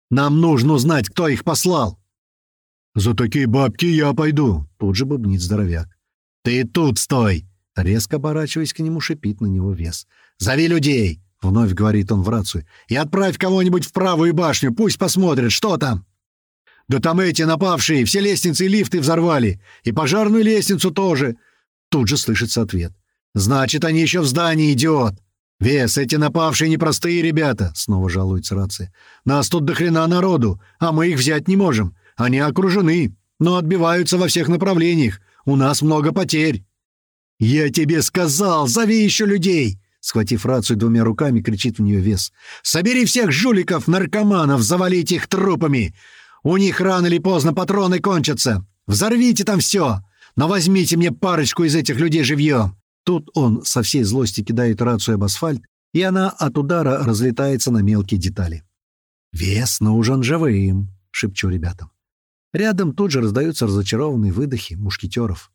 Нам нужно узнать, кто их послал!» «За такие бабки я пойду!» — тут же бубнит здоровяк. «Ты тут стой!» — резко оборачиваясь к нему, шипит на него вес. «Зови людей! — вновь говорит он в рацию. «И отправь кого-нибудь в правую башню, пусть посмотрят, что там!» «Да там эти напавшие, все лестницы и лифты взорвали, и пожарную лестницу тоже!» Тут же слышится ответ. «Значит, они еще в здании, идиот!» «Вес, эти напавшие непростые ребята!» — снова жалуется рация. «Нас тут до хрена народу, а мы их взять не можем. Они окружены, но отбиваются во всех направлениях. У нас много потерь». «Я тебе сказал, зови еще людей!» Схватив рацию двумя руками, кричит в нее вес. «Собери всех жуликов, наркоманов, завалите их трупами! У них рано или поздно патроны кончатся! Взорвите там все! Но возьмите мне парочку из этих людей живьем!» Тут он со всей злости кидает рацию об асфальт, и она от удара разлетается на мелкие детали. «Вес нужен живым!» — шепчу ребятам. Рядом тут же раздаются разочарованные выдохи мушкетеров.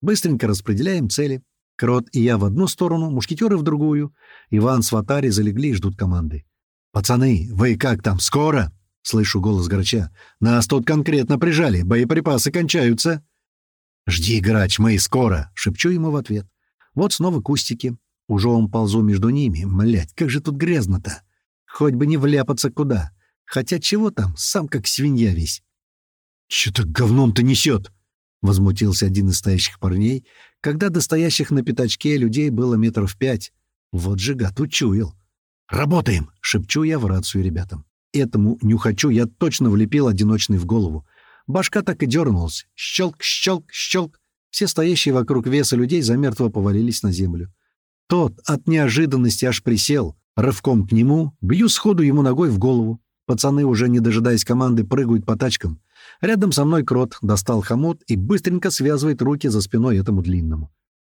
Быстренько распределяем цели, Крот и я в одну сторону, мушкетеры в другую. Иван с Ватари залегли и ждут команды. «Пацаны, вы как там, скоро?» — слышу голос Грача. «Нас тут конкретно прижали, боеприпасы кончаются». «Жди, Грач, мы скоро!» — шепчу ему в ответ. Вот снова кустики. Ужом ползу между ними. Млять, как же тут грязно-то! Хоть бы не вляпаться куда. Хотя чего там, сам как свинья весь. «Чё-то говном-то несет!» — возмутился один из стоящих парней, когда до стоящих на пятачке людей было метров пять. Вот же гад учуял. «Работаем!» — шепчу я в рацию ребятам. Этому нюхачу я точно влепил одиночный в голову. Башка так и дернулась. Щелк, щелк, щелк. Все стоящие вокруг веса людей замертво повалились на землю. Тот от неожиданности аж присел, рывком к нему, бью сходу ему ногой в голову. Пацаны, уже не дожидаясь команды, прыгают по тачкам. Рядом со мной крот достал хомут и быстренько связывает руки за спиной этому длинному.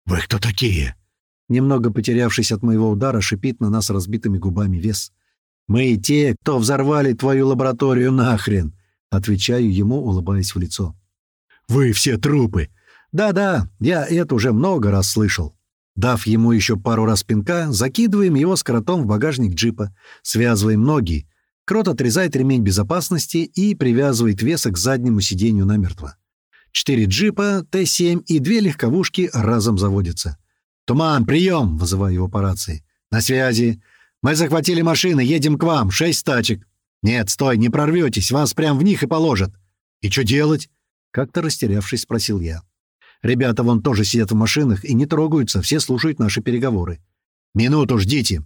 «Вы кто такие?» Немного потерявшись от моего удара, шипит на нас разбитыми губами вес. «Мы и те, кто взорвали твою лабораторию нахрен!» Отвечаю ему, улыбаясь в лицо. «Вы все трупы!» «Да-да, я это уже много раз слышал». Дав ему еще пару раз пинка, закидываем его с кротом в багажник джипа, связываем ноги. Крот отрезает ремень безопасности и привязывает веса к заднему сиденью намертво. Четыре джипа, Т-7 и две легковушки разом заводятся. «Туман, прием!» — вызываю его по рации. «На связи. Мы захватили машины, едем к вам, шесть тачек». «Нет, стой, не прорветесь, вас прям в них и положат». «И что делать?» — как-то растерявшись, спросил я. «Ребята вон тоже сидят в машинах и не трогаются, все слушают наши переговоры». «Минуту ждите».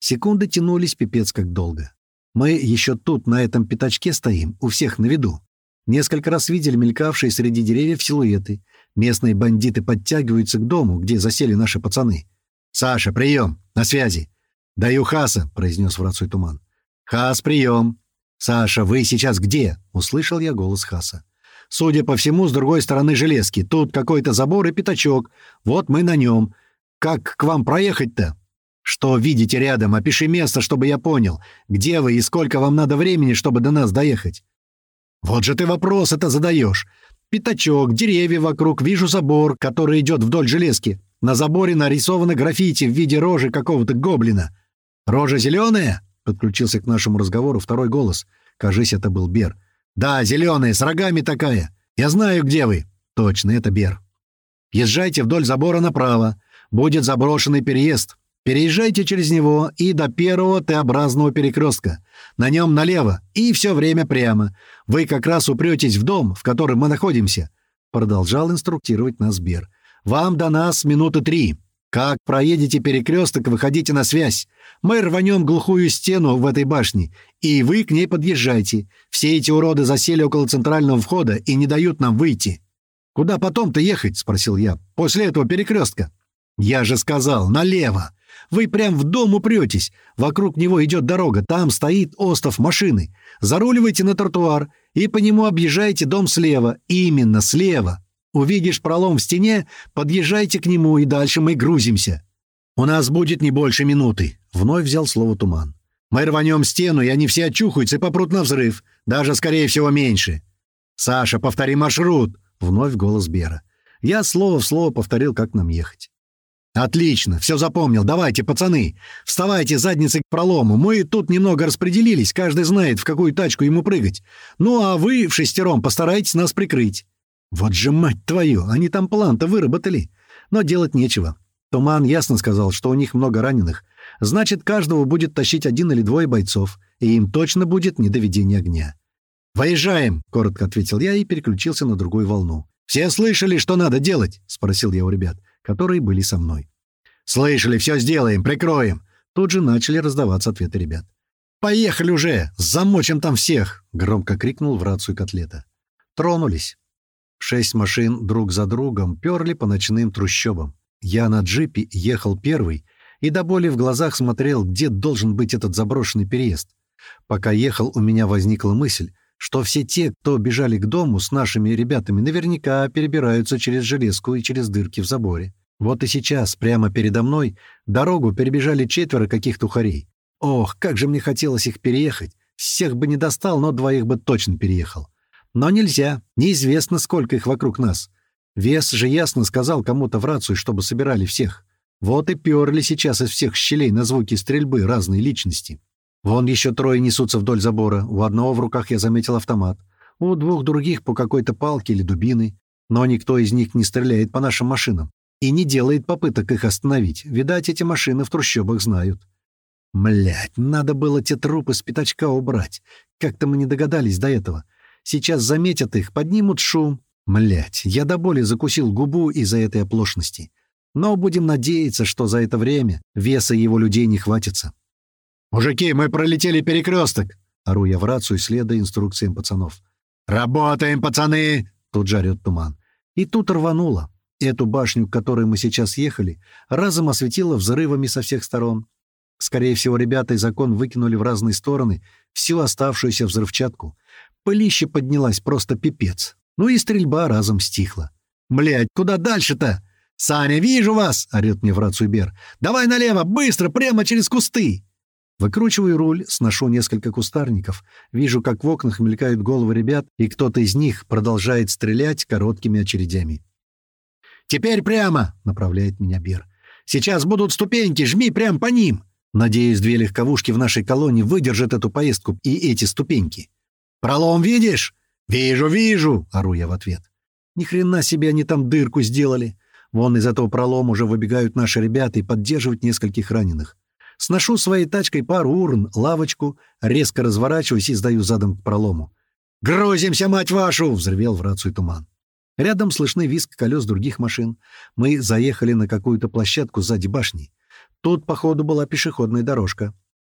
Секунды тянулись пипец как долго. Мы еще тут, на этом пятачке стоим, у всех на виду. Несколько раз видели мелькавшие среди деревьев силуэты. Местные бандиты подтягиваются к дому, где засели наши пацаны. «Саша, прием! На связи!» «Даю Хаса», — произнес в рацию Туман. «Хас, прием!» «Саша, вы сейчас где?» — услышал я голос Хаса. «Судя по всему, с другой стороны железки. Тут какой-то забор и пятачок. Вот мы на нем. Как к вам проехать-то?» «Что видите рядом? Опиши место, чтобы я понял. Где вы и сколько вам надо времени, чтобы до нас доехать?» «Вот же ты вопрос это задаешь. Пятачок, деревья вокруг, вижу забор, который идет вдоль железки. На заборе нарисовано граффити в виде рожи какого-то гоблина. Рожа зеленая?» — подключился к нашему разговору второй голос. Кажись, это был Бер. «Да, зеленая, с рогами такая. Я знаю, где вы». «Точно, это Бер». «Езжайте вдоль забора направо. Будет заброшенный переезд. Переезжайте через него и до первого Т-образного перекрестка. На нем налево и все время прямо. Вы как раз упретесь в дом, в котором мы находимся», — продолжал инструктировать нас Бер. «Вам до нас минуты три. Как проедете перекресток, выходите на связь. Мы рванем глухую стену в этой башне, и вы к ней подъезжайте. Все эти уроды засели около центрального входа и не дают нам выйти». «Куда потом-то ехать?» — спросил я. «После этого перекрестка». «Я же сказал, налево. Вы прям в дом упретесь. Вокруг него идет дорога, там стоит остов машины. Заруливайте на тротуар и по нему объезжайте дом слева. Именно слева. Увидишь пролом в стене, подъезжайте к нему, и дальше мы грузимся. У нас будет не больше минуты. Вновь взял слово Туман. Мы рванем стену, и они все очухаются и попрут на взрыв. Даже, скорее всего, меньше. «Саша, повтори маршрут!» — вновь голос Бера. Я слово в слово повторил, как нам ехать. «Отлично, все запомнил. Давайте, пацаны, вставайте задницей к пролому. Мы тут немного распределились, каждый знает, в какую тачку ему прыгать. Ну, а вы в шестером постарайтесь нас прикрыть». «Вот же, мать твою, они там план-то выработали. Но делать нечего. Туман ясно сказал, что у них много раненых. Значит, каждого будет тащить один или двое бойцов, и им точно будет недоведение огня». «Выезжаем», — коротко ответил я и переключился на другую волну. «Все слышали, что надо делать?» — спросил я у ребят которые были со мной. «Слышали, все сделаем, прикроем!» Тут же начали раздаваться ответы ребят. «Поехали уже! Замочим там всех!» — громко крикнул в рацию котлета. Тронулись. Шесть машин друг за другом перли по ночным трущобам. Я на джипе ехал первый и до боли в глазах смотрел, где должен быть этот заброшенный переезд. Пока ехал, у меня возникла мысль, что все те, кто бежали к дому с нашими ребятами, наверняка перебираются через железку и через дырки в заборе. Вот и сейчас, прямо передо мной, дорогу перебежали четверо каких-то ухарей. Ох, как же мне хотелось их переехать. Всех бы не достал, но двоих бы точно переехал. Но нельзя, неизвестно, сколько их вокруг нас. Вес же ясно сказал кому-то в рацию, чтобы собирали всех. Вот и перли сейчас из всех щелей на звуки стрельбы разные личности. Вон еще трое несутся вдоль забора. У одного в руках я заметил автомат. У двух других по какой-то палке или дубины. Но никто из них не стреляет по нашим машинам и не делает попыток их остановить. Видать, эти машины в трущобах знают. Млять, надо было те трупы с пятачка убрать. Как-то мы не догадались до этого. Сейчас заметят их, поднимут шум. Млять, я до боли закусил губу из-за этой оплошности. Но будем надеяться, что за это время веса его людей не хватится. «Мужики, мы пролетели перекресток!» — ору я в рацию, следуя инструкциям пацанов. «Работаем, пацаны!» — тут жарет туман. И тут рвануло. Эту башню, к которой мы сейчас ехали, разом осветило взрывами со всех сторон. Скорее всего, ребята из окон выкинули в разные стороны всю оставшуюся взрывчатку. Пылище поднялась просто пипец. Ну и стрельба разом стихла. «Блядь, куда дальше-то?» «Саня, вижу вас!» — орёт мне в рацию Бер. «Давай налево, быстро, прямо через кусты!» Выкручиваю руль, сношу несколько кустарников, вижу, как в окнах мелькают головы ребят, и кто-то из них продолжает стрелять короткими очередями. «Теперь прямо!» — направляет меня Бер. «Сейчас будут ступеньки, жми прямо по ним!» Надеюсь, две легковушки в нашей колонии выдержат эту поездку и эти ступеньки. «Пролом видишь?» «Вижу, вижу!» — ору я в ответ. Ни хрена себе они там дырку сделали. Вон из этого пролома уже выбегают наши ребята и поддерживают нескольких раненых. Сношу своей тачкой пару урн, лавочку, резко разворачиваюсь и сдаю задом к пролому. «Грузимся, мать вашу!» — взревел в рацию туман. Рядом слышны визг колес других машин. Мы заехали на какую-то площадку сзади башни. Тут, походу, была пешеходная дорожка.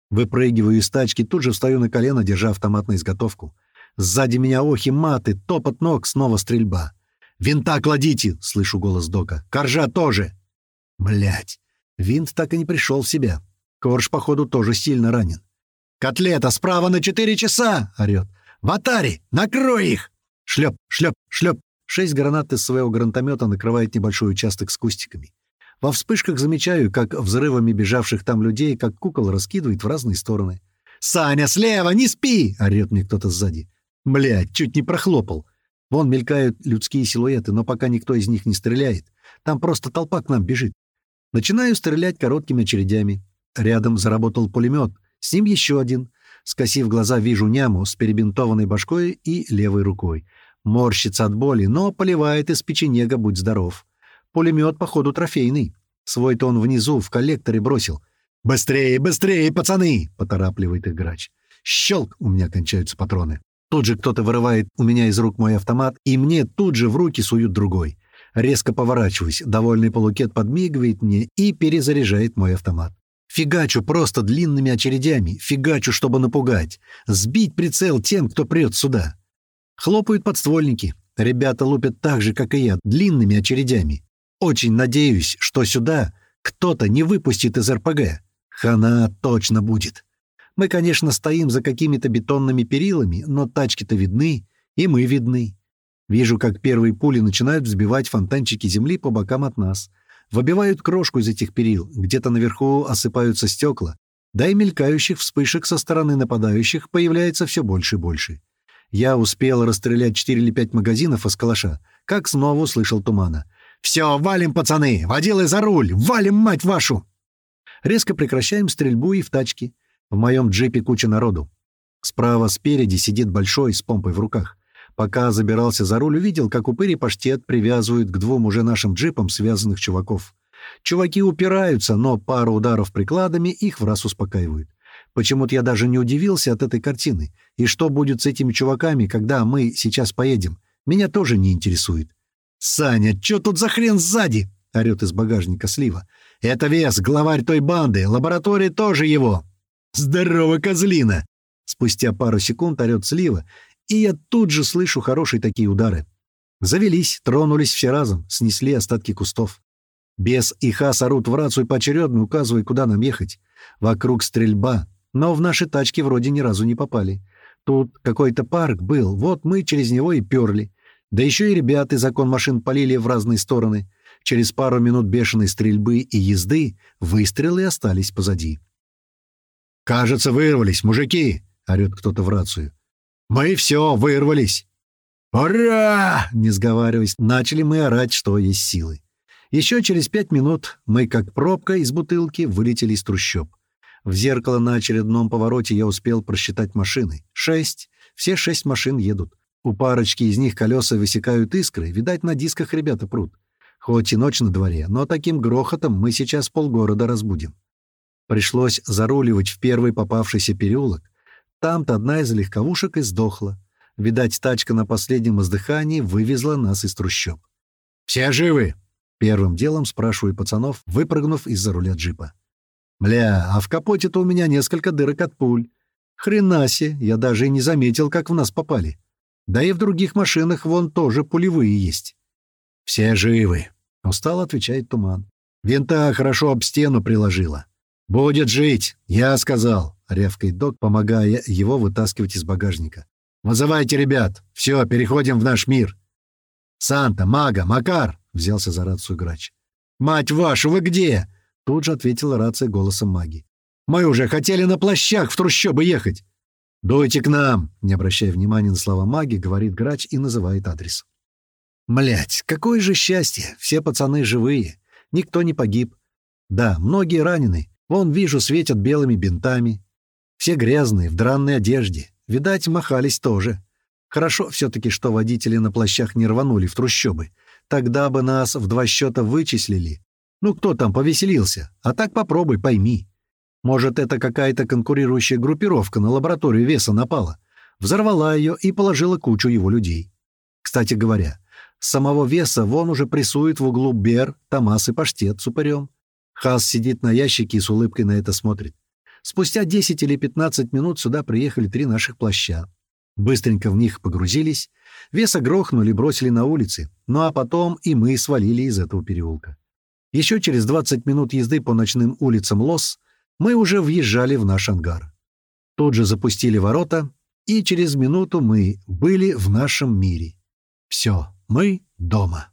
Выпрыгиваю из тачки, тут же встаю на колено, держа автомат на изготовку. Сзади меня охи, маты, топот ног, снова стрельба. «Винта кладите!» — слышу голос Дока. «Коржа тоже!» Блять, винт так и не пришел в себя. Корж, походу, тоже сильно ранен. «Котлета, справа на четыре часа!» — орёт. «В атаре! Накрой их!» Шлеп, шлеп, шлеп. Шесть гранат из своего гранатомета накрывает небольшой участок с кустиками. Во вспышках замечаю, как взрывами бежавших там людей, как кукол раскидывает в разные стороны. «Саня, слева, не спи!» — орёт мне кто-то сзади. Блядь, чуть не прохлопал. Вон мелькают людские силуэты, но пока никто из них не стреляет. Там просто толпа к нам бежит. Начинаю стрелять короткими очередями. Рядом заработал пулемет. С ним еще один. Скосив глаза, вижу няму с перебинтованной башкой и левой рукой. Морщится от боли, но поливает из печенега, будь здоров. Пулемет, походу, трофейный. Свой-то он внизу, в коллекторе бросил. «Быстрее, быстрее, пацаны!» — поторапливает их грач. Щелк! У меня кончаются патроны. Тут же кто-то вырывает у меня из рук мой автомат, и мне тут же в руки суют другой. Резко поворачиваюсь, довольный полукет подмигивает мне и перезаряжает мой автомат. Фигачу просто длинными очередями, фигачу, чтобы напугать, сбить прицел тем, кто прет сюда. Хлопают подствольники. Ребята лупят так же, как и я, длинными очередями. Очень надеюсь, что сюда кто-то не выпустит из РПГ. Хана точно будет. Мы, конечно, стоим за какими-то бетонными перилами, но тачки-то видны, и мы видны. Вижу, как первые пули начинают взбивать фонтанчики земли по бокам от нас. Выбивают крошку из этих перил, где-то наверху осыпаются стекла, да и мелькающих вспышек со стороны нападающих появляется все больше и больше. Я успел расстрелять 4 или 5 магазинов из калаша, как снова услышал тумана. «Все, валим, пацаны! Водилы за руль! Валим, мать вашу!» Резко прекращаем стрельбу и в тачке. В моем джипе куча народу. Справа спереди сидит большой с помпой в руках. Пока забирался за руль, увидел, как упыри паштет привязывают к двум уже нашим джипам связанных чуваков. Чуваки упираются, но пару ударов прикладами их в раз успокаивают. Почему-то я даже не удивился от этой картины. И что будет с этими чуваками, когда мы сейчас поедем, меня тоже не интересует. «Саня, чё тут за хрен сзади?» — орёт из багажника слива. «Это Вес, главарь той банды, лаборатория тоже его!» «Здорово, козлина!» Спустя пару секунд орёт слива, и я тут же слышу хорошие такие удары. Завелись, тронулись все разом, снесли остатки кустов. Бес и Хас орут в рацию поочередно, указывая, куда нам ехать. Вокруг стрельба, но в наши тачки вроде ни разу не попали. Тут какой-то парк был, вот мы через него и перли. Да еще и ребята закон машин полили в разные стороны. Через пару минут бешеной стрельбы и езды выстрелы остались позади. «Кажется, вырвались, мужики!» — орёт кто-то в рацию. «Мы все, вырвались!» «Ура!» — не сговариваясь, начали мы орать, что есть силы. Еще через пять минут мы, как пробка из бутылки, вылетели из трущоб. В зеркало на очередном повороте я успел просчитать машины. Шесть. Все шесть машин едут. У парочки из них колеса высекают искры, видать, на дисках ребята прут. Хоть и ночь на дворе, но таким грохотом мы сейчас полгорода разбудим. Пришлось заруливать в первый попавшийся переулок. Там-то одна из легковушек и сдохла. Видать, тачка на последнем издыхании вывезла нас из трущоб. «Все живы?» — первым делом спрашиваю пацанов, выпрыгнув из-за руля джипа. «Бля, а в капоте-то у меня несколько дырок от пуль. Хренасе, я даже и не заметил, как в нас попали. Да и в других машинах вон тоже пулевые есть». «Все живы», Устало отвечает Туман. «Винта хорошо об стену приложила». «Будет жить, я сказал», — рявкает док, помогая его вытаскивать из багажника. «Вызывайте ребят. Все, переходим в наш мир». «Санта, Мага, Макар!» — взялся за рацию грач. «Мать вашу, вы где?» — тут же ответила рация голосом маги. «Мы уже хотели на плащах в трущобы ехать». «Дуйте к нам!» — не обращая внимания на слова маги, говорит грач и называет адрес. Млять, какое же счастье! Все пацаны живые. Никто не погиб. Да, многие ранены. Вон, вижу, светят белыми бинтами. Все грязные, в дранной одежде. Видать, махались тоже. Хорошо все-таки, что водители на плащах не рванули в трущобы. Тогда бы нас в два счета вычислили. Ну, кто там повеселился? А так попробуй, пойми. Может, это какая-то конкурирующая группировка на лабораторию веса напала. Взорвала ее и положила кучу его людей. Кстати говоря, самого веса вон уже прессует в углу Бер, Томас и Паштет с упырем. Хас сидит на ящике и с улыбкой на это смотрит. Спустя 10 или 15 минут сюда приехали три наших плаща. Быстренько в них погрузились, веса грохнули, бросили на улице, ну а потом и мы свалили из этого переулка. Еще через 20 минут езды по ночным улицам Лос мы уже въезжали в наш ангар. Тут же запустили ворота, и через минуту мы были в нашем мире. Все, мы дома.